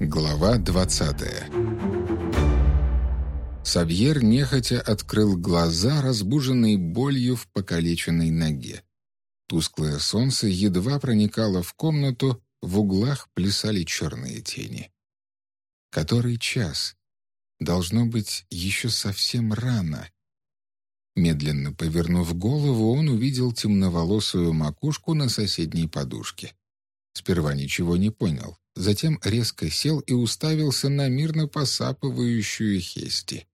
Глава 20 Савьер нехотя открыл глаза, разбуженные болью в покалеченной ноге. Тусклое солнце едва проникало в комнату, в углах плясали черные тени. Который час? Должно быть, еще совсем рано. Медленно повернув голову, он увидел темноволосую макушку на соседней подушке. Сперва ничего не понял, затем резко сел и уставился на мирно посапывающую Хести.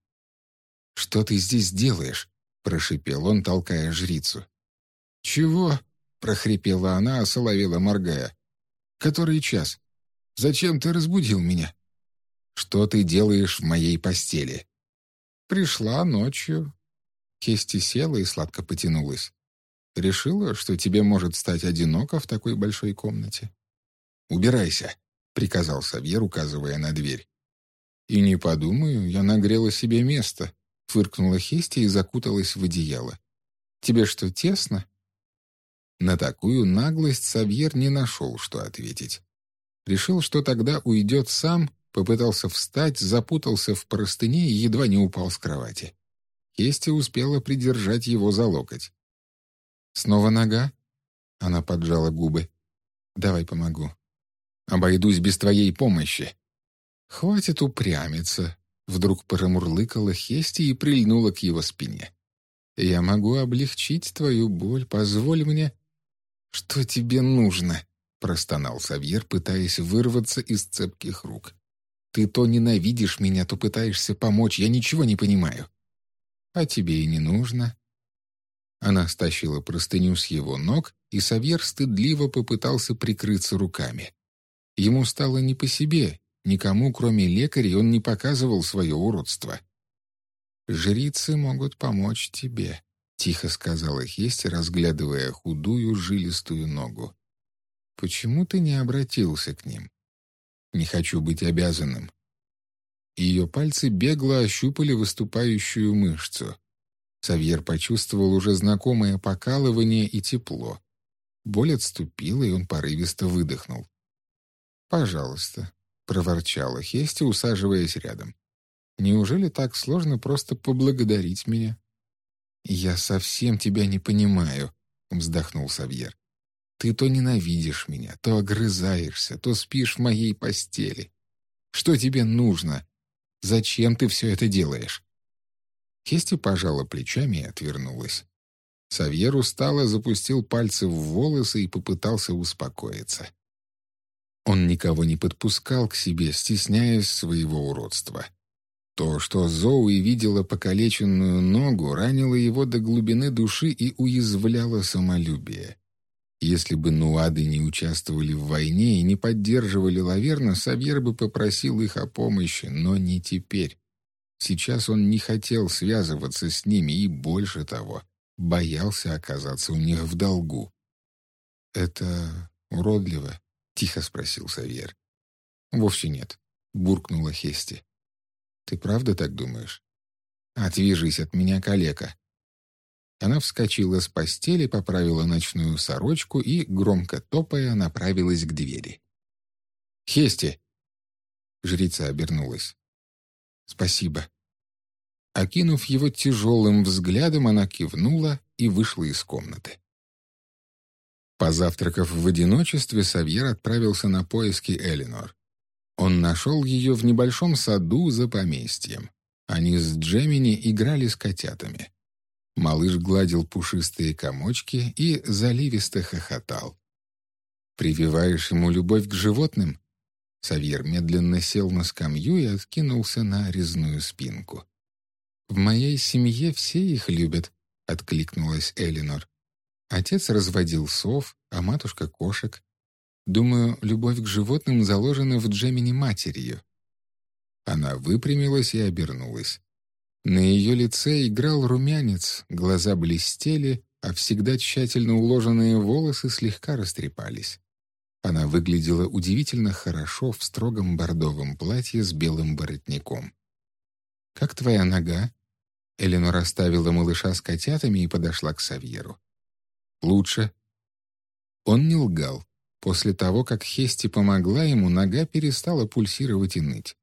«Что ты здесь делаешь?» — прошипел он, толкая жрицу. «Чего?» — прохрипела она, осоловела, моргая. «Который час? Зачем ты разбудил меня?» «Что ты делаешь в моей постели?» «Пришла ночью». Хести села и сладко потянулась. «Решила, что тебе может стать одиноко в такой большой комнате?» «Убирайся», — приказал Савьер, указывая на дверь. «И не подумаю, я нагрела себе место», — фыркнула Хести и закуталась в одеяло. «Тебе что, тесно?» На такую наглость Савьер не нашел, что ответить. Решил, что тогда уйдет сам, попытался встать, запутался в простыне и едва не упал с кровати. Хести успела придержать его за локоть. «Снова нога?» Она поджала губы. «Давай помогу». «Обойдусь без твоей помощи». «Хватит упрямиться», — вдруг промурлыкала Хести и прильнула к его спине. «Я могу облегчить твою боль, позволь мне...» «Что тебе нужно?» — простонал Савьер, пытаясь вырваться из цепких рук. «Ты то ненавидишь меня, то пытаешься помочь, я ничего не понимаю». «А тебе и не нужно». Она стащила простыню с его ног, и Савьер стыдливо попытался прикрыться руками. Ему стало не по себе, никому, кроме лекарей, он не показывал свое уродство. «Жрицы могут помочь тебе», — тихо сказала Хести, разглядывая худую жилистую ногу. «Почему ты не обратился к ним?» «Не хочу быть обязанным». Ее пальцы бегло ощупали выступающую мышцу. Савьер почувствовал уже знакомое покалывание и тепло. Боль отступила, и он порывисто выдохнул. «Пожалуйста», — проворчала Хести, усаживаясь рядом. «Неужели так сложно просто поблагодарить меня?» «Я совсем тебя не понимаю», — вздохнул Савьер. «Ты то ненавидишь меня, то огрызаешься, то спишь в моей постели. Что тебе нужно? Зачем ты все это делаешь?» Хести пожала плечами и отвернулась. Савьер устало запустил пальцы в волосы и попытался успокоиться. Он никого не подпускал к себе, стесняясь своего уродства. То, что Зоуи видела покалеченную ногу, ранило его до глубины души и уязвляло самолюбие. Если бы нуады не участвовали в войне и не поддерживали Лаверна, Савьер бы попросил их о помощи, но не теперь. Сейчас он не хотел связываться с ними и, больше того, боялся оказаться у них в долгу. «Это уродливо?» — тихо спросил Савьер. «Вовсе нет», — буркнула Хести. Ты правда так думаешь? Отвяжись от меня, калека. Она вскочила с постели, поправила ночную сорочку и, громко топая, направилась к двери. «Хести!» Жрица обернулась. «Спасибо». Окинув его тяжелым взглядом, она кивнула и вышла из комнаты. Позавтракав в одиночестве, Савьер отправился на поиски Элинор. Он нашел ее в небольшом саду за поместьем. Они с Джемини играли с котятами. Малыш гладил пушистые комочки и заливисто хохотал. «Прививаешь ему любовь к животным?» Савьер медленно сел на скамью и откинулся на резную спинку. «В моей семье все их любят», — откликнулась Элинор. Отец разводил сов, а матушка — кошек. Думаю, любовь к животным заложена в Джемини матерью». Она выпрямилась и обернулась. На ее лице играл румянец, глаза блестели, а всегда тщательно уложенные волосы слегка растрепались. Она выглядела удивительно хорошо в строгом бордовом платье с белым воротником. «Как твоя нога?» Эленор оставила малыша с котятами и подошла к Савьеру. «Лучше». Он не лгал. После того, как Хести помогла ему, нога перестала пульсировать и ныть.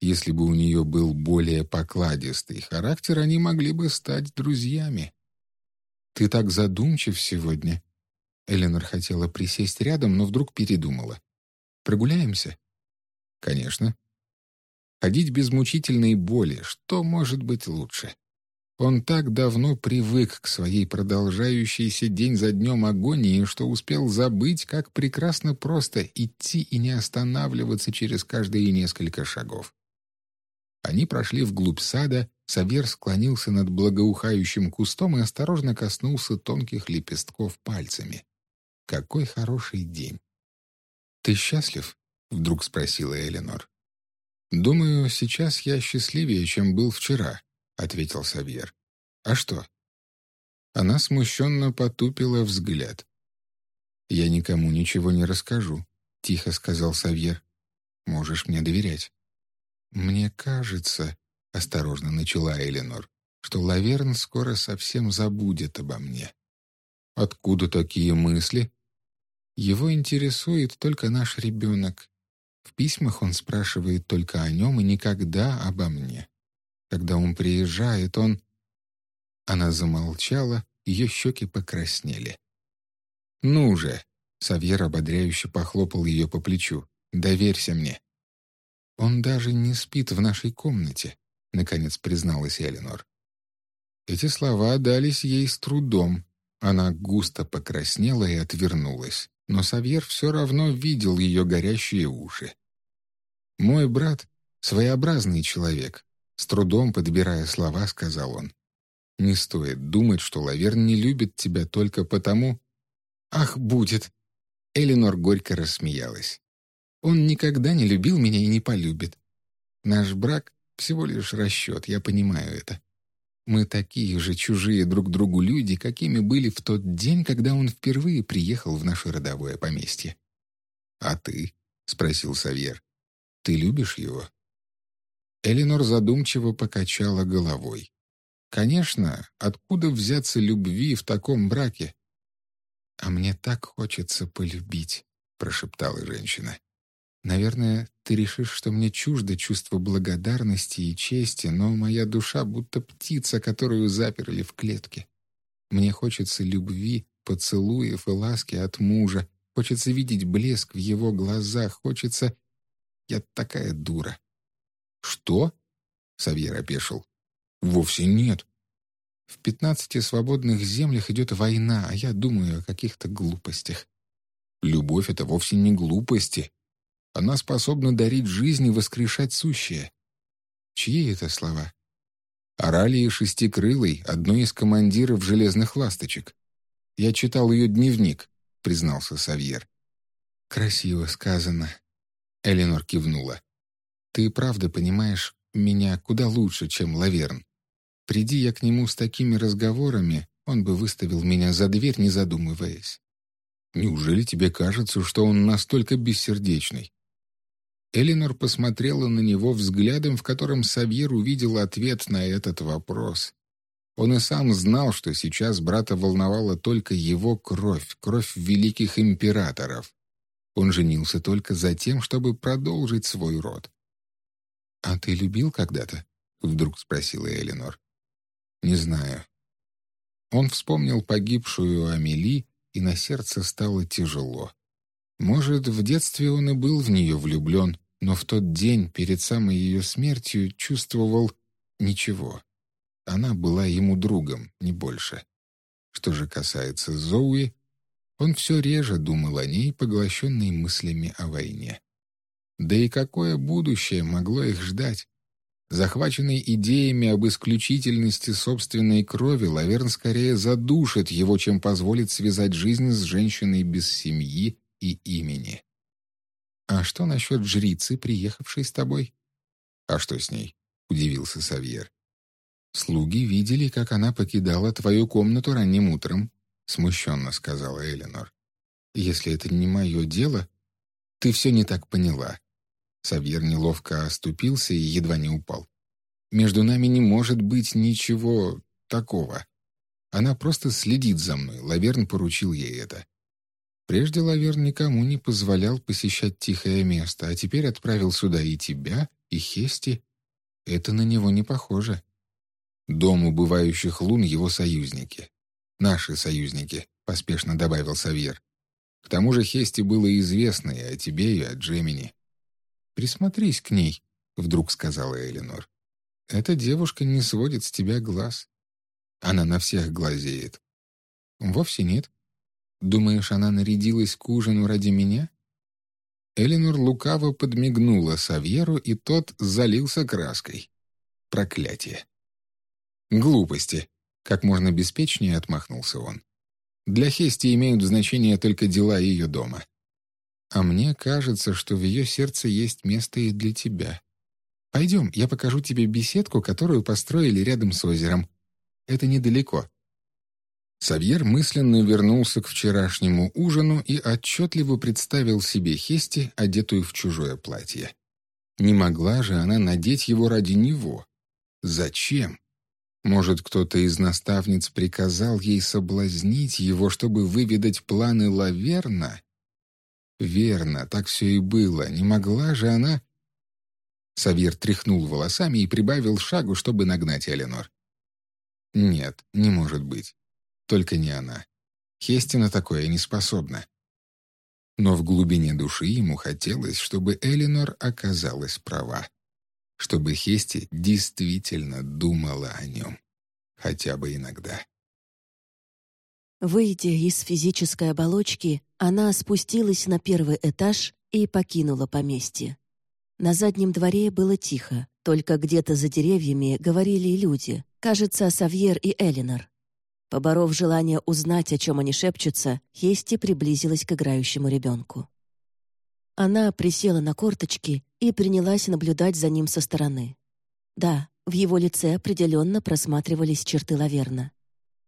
Если бы у нее был более покладистый характер, они могли бы стать друзьями. «Ты так задумчив сегодня». Эленор хотела присесть рядом, но вдруг передумала. «Прогуляемся?» «Конечно». Ходить без мучительной боли, что может быть лучше? Он так давно привык к своей продолжающейся день за днем агонии, что успел забыть, как прекрасно просто идти и не останавливаться через каждые несколько шагов. Они прошли вглубь сада, Савер склонился над благоухающим кустом и осторожно коснулся тонких лепестков пальцами. Какой хороший день! «Ты счастлив?» — вдруг спросила Эленор. «Думаю, сейчас я счастливее, чем был вчера», — ответил Савьер. «А что?» Она смущенно потупила взгляд. «Я никому ничего не расскажу», — тихо сказал Савьер. «Можешь мне доверять». «Мне кажется», — осторожно начала Эленор, «что Лаверн скоро совсем забудет обо мне». «Откуда такие мысли?» «Его интересует только наш ребенок. В письмах он спрашивает только о нем и никогда обо мне. Когда он приезжает, он...» Она замолчала, ее щеки покраснели. «Ну же!» — Савьер ободряюще похлопал ее по плечу. «Доверься мне». «Он даже не спит в нашей комнате», — наконец призналась Эленор. Эти слова дались ей с трудом. Она густо покраснела и отвернулась, но Савьер все равно видел ее горящие уши. «Мой брат — своеобразный человек», — с трудом подбирая слова, сказал он. «Не стоит думать, что Лаверн не любит тебя только потому...» «Ах, будет!» Эленор горько рассмеялась. Он никогда не любил меня и не полюбит. Наш брак — всего лишь расчет, я понимаю это. Мы такие же чужие друг другу люди, какими были в тот день, когда он впервые приехал в наше родовое поместье. «А ты?» — спросил Савьер. «Ты любишь его?» Эленор задумчиво покачала головой. «Конечно, откуда взяться любви в таком браке?» «А мне так хочется полюбить», — прошептала женщина. Наверное, ты решишь, что мне чуждо чувство благодарности и чести, но моя душа будто птица, которую заперли в клетке. Мне хочется любви, поцелуев и ласки от мужа, хочется видеть блеск в его глазах, хочется... Я такая дура. «Что?» — Савьер опешил. «Вовсе нет. В пятнадцати свободных землях идет война, а я думаю о каких-то глупостях. Любовь — это вовсе не глупости», она способна дарить жизнь и воскрешать сущее. Чьи это слова? Оралии Шестикрылой, одной из командиров «Железных ласточек». Я читал ее дневник, признался Савьер. «Красиво сказано», — Эленор кивнула. «Ты правда понимаешь меня куда лучше, чем Лаверн. Приди я к нему с такими разговорами, он бы выставил меня за дверь, не задумываясь. Неужели тебе кажется, что он настолько бессердечный? Эленор посмотрела на него взглядом, в котором Савьер увидел ответ на этот вопрос. Он и сам знал, что сейчас брата волновала только его кровь, кровь великих императоров. Он женился только за тем, чтобы продолжить свой род. «А ты любил когда-то?» — вдруг спросила Эленор. «Не знаю». Он вспомнил погибшую Амели, и на сердце стало тяжело. Может, в детстве он и был в нее влюблен, но в тот день, перед самой ее смертью, чувствовал ничего. Она была ему другом, не больше. Что же касается Зоуи, он все реже думал о ней, поглощенный мыслями о войне. Да и какое будущее могло их ждать? Захваченный идеями об исключительности собственной крови, Лаверн скорее задушит его, чем позволит связать жизнь с женщиной без семьи и имени. «А что насчет жрицы, приехавшей с тобой?» «А что с ней?» — удивился Савьер. «Слуги видели, как она покидала твою комнату ранним утром», — смущенно сказала Эленор. «Если это не мое дело, ты все не так поняла». Савьер неловко оступился и едва не упал. «Между нами не может быть ничего такого. Она просто следит за мной, Лаверн поручил ей это. Прежде Лаверн никому не позволял посещать тихое место, а теперь отправил сюда и тебя, и Хести. Это на него не похоже. Дом убывающих лун — его союзники. Наши союзники, — поспешно добавил Савьер. К тому же Хести было известно и о тебе, и о Джемини. «Присмотрись к ней», — вдруг сказала Элинор. «Эта девушка не сводит с тебя глаз. Она на всех глазеет». «Вовсе нет. Думаешь, она нарядилась к ужину ради меня?» Элинор лукаво подмигнула Савьеру, и тот залился краской. Проклятие. «Глупости», — как можно беспечнее отмахнулся он. «Для Хести имеют значение только дела ее дома. А мне кажется, что в ее сердце есть место и для тебя. Пойдем, я покажу тебе беседку, которую построили рядом с озером. Это недалеко». Савьер мысленно вернулся к вчерашнему ужину и отчетливо представил себе Хести, одетую в чужое платье. Не могла же она надеть его ради него. Зачем? Может, кто-то из наставниц приказал ей соблазнить его, чтобы выведать планы Лаверна? Верно, так все и было. Не могла же она... Савьер тряхнул волосами и прибавил шагу, чтобы нагнать Эленор. Нет, не может быть. Только не она. Хестина такое не способна. Но в глубине души ему хотелось, чтобы Эленор оказалась права. Чтобы Хести действительно думала о нем. Хотя бы иногда. Выйдя из физической оболочки, она спустилась на первый этаж и покинула поместье. На заднем дворе было тихо, только где-то за деревьями говорили люди, кажется, Савьер и Элинор. Поборов желание узнать, о чем они шепчутся, Хести приблизилась к играющему ребенку. Она присела на корточки и принялась наблюдать за ним со стороны. Да, в его лице определенно просматривались черты Лаверна.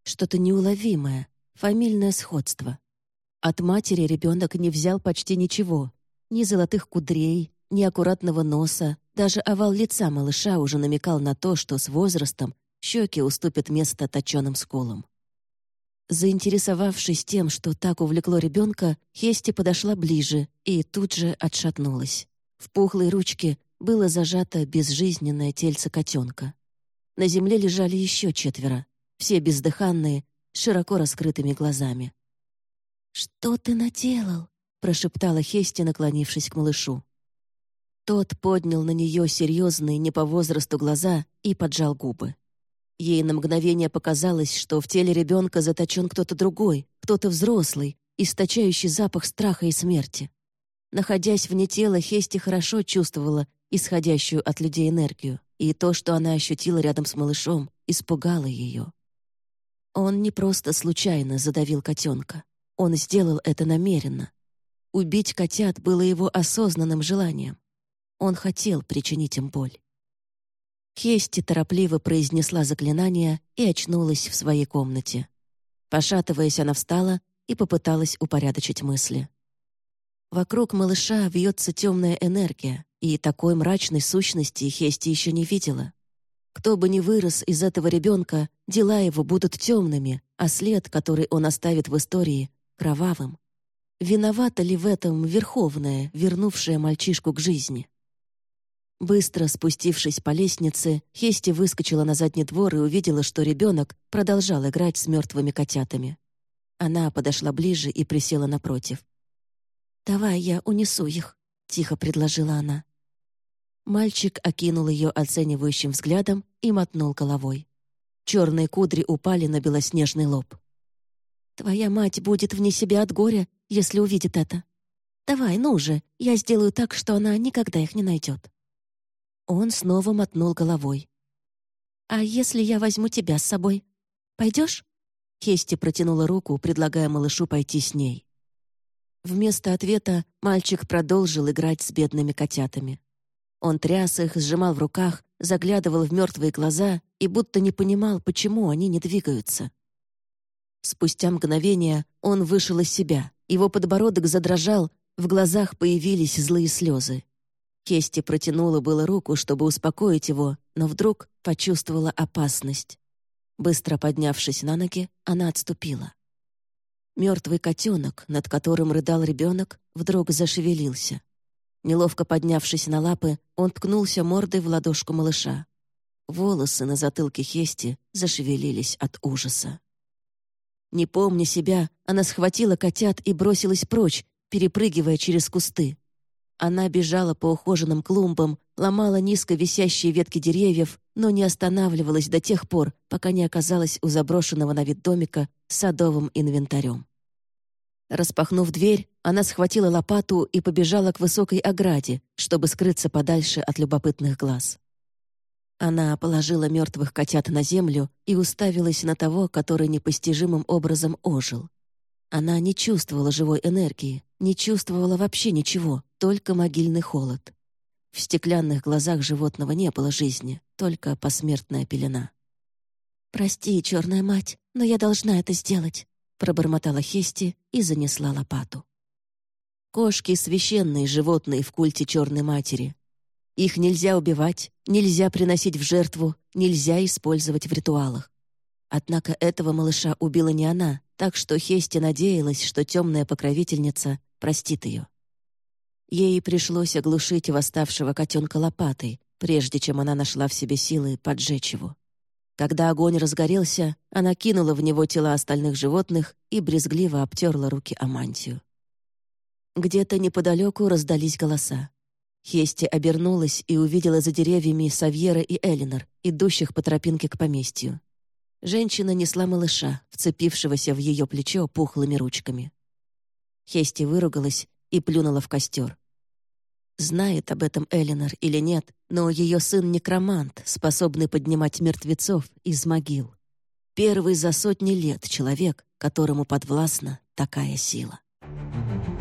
Что-то неуловимое, Фамильное сходство. От матери ребенок не взял почти ничего. Ни золотых кудрей, ни аккуратного носа. Даже овал лица малыша уже намекал на то, что с возрастом щеки уступят место точеным скулам. Заинтересовавшись тем, что так увлекло ребенка, Хести подошла ближе и тут же отшатнулась. В пухлой ручке было зажато безжизненное тельце котенка. На земле лежали еще четверо, все бездыханные, широко раскрытыми глазами. «Что ты наделал?» — прошептала Хести, наклонившись к малышу. Тот поднял на нее серьезные, не по возрасту глаза и поджал губы. Ей на мгновение показалось, что в теле ребенка заточен кто-то другой, кто-то взрослый, источающий запах страха и смерти. Находясь вне тела, Хести хорошо чувствовала исходящую от людей энергию, и то, что она ощутила рядом с малышом, испугало ее. Он не просто случайно задавил котенка. Он сделал это намеренно. Убить котят было его осознанным желанием. Он хотел причинить им боль. Хести торопливо произнесла заклинание и очнулась в своей комнате. Пошатываясь, она встала и попыталась упорядочить мысли. Вокруг малыша вьется темная энергия, и такой мрачной сущности Хести еще не видела. Кто бы ни вырос из этого ребенка, дела его будут темными, а след, который он оставит в истории, кровавым. Виновата ли в этом Верховная, вернувшая мальчишку к жизни? Быстро спустившись по лестнице, Хести выскочила на задний двор и увидела, что ребенок продолжал играть с мертвыми котятами. Она подошла ближе и присела напротив. «Давай я унесу их», — тихо предложила она. Мальчик окинул ее оценивающим взглядом и мотнул головой. Черные кудри упали на белоснежный лоб. «Твоя мать будет вне себя от горя, если увидит это. Давай, ну же, я сделаю так, что она никогда их не найдет». Он снова мотнул головой. «А если я возьму тебя с собой? Пойдешь?» Хести протянула руку, предлагая малышу пойти с ней. Вместо ответа мальчик продолжил играть с бедными котятами. Он тряс их, сжимал в руках, заглядывал в мертвые глаза и будто не понимал, почему они не двигаются. Спустя мгновение он вышел из себя. Его подбородок задрожал, в глазах появились злые слезы. Кести протянула было руку, чтобы успокоить его, но вдруг почувствовала опасность. Быстро поднявшись на ноги, она отступила. Мертвый котенок, над которым рыдал ребенок, вдруг зашевелился. Неловко поднявшись на лапы, он ткнулся мордой в ладошку малыша. Волосы на затылке Хести зашевелились от ужаса. Не помня себя, она схватила котят и бросилась прочь, перепрыгивая через кусты. Она бежала по ухоженным клумбам, ломала низко висящие ветки деревьев, но не останавливалась до тех пор, пока не оказалась у заброшенного на вид домика с садовым инвентарем. Распахнув дверь, она схватила лопату и побежала к высокой ограде, чтобы скрыться подальше от любопытных глаз. Она положила мертвых котят на землю и уставилась на того, который непостижимым образом ожил. Она не чувствовала живой энергии, не чувствовала вообще ничего, только могильный холод. В стеклянных глазах животного не было жизни, только посмертная пелена. «Прости, черная мать, но я должна это сделать», пробормотала Хести и занесла лопату. Кошки — священные животные в культе Черной Матери. Их нельзя убивать, нельзя приносить в жертву, нельзя использовать в ритуалах. Однако этого малыша убила не она, так что Хести надеялась, что темная покровительница простит ее. Ей пришлось оглушить восставшего котенка лопатой, прежде чем она нашла в себе силы поджечь его. Когда огонь разгорелся, она кинула в него тела остальных животных и брезгливо обтерла руки о. Где-то неподалеку раздались голоса. Хести обернулась и увидела за деревьями Савьера и Элинор, идущих по тропинке к поместью. Женщина несла малыша, вцепившегося в ее плечо пухлыми ручками. Хести выругалась и плюнула в костер. Знает об этом Элинор или нет, но ее сын — некромант, способный поднимать мертвецов из могил. Первый за сотни лет человек, которому подвластна такая сила. Thank you.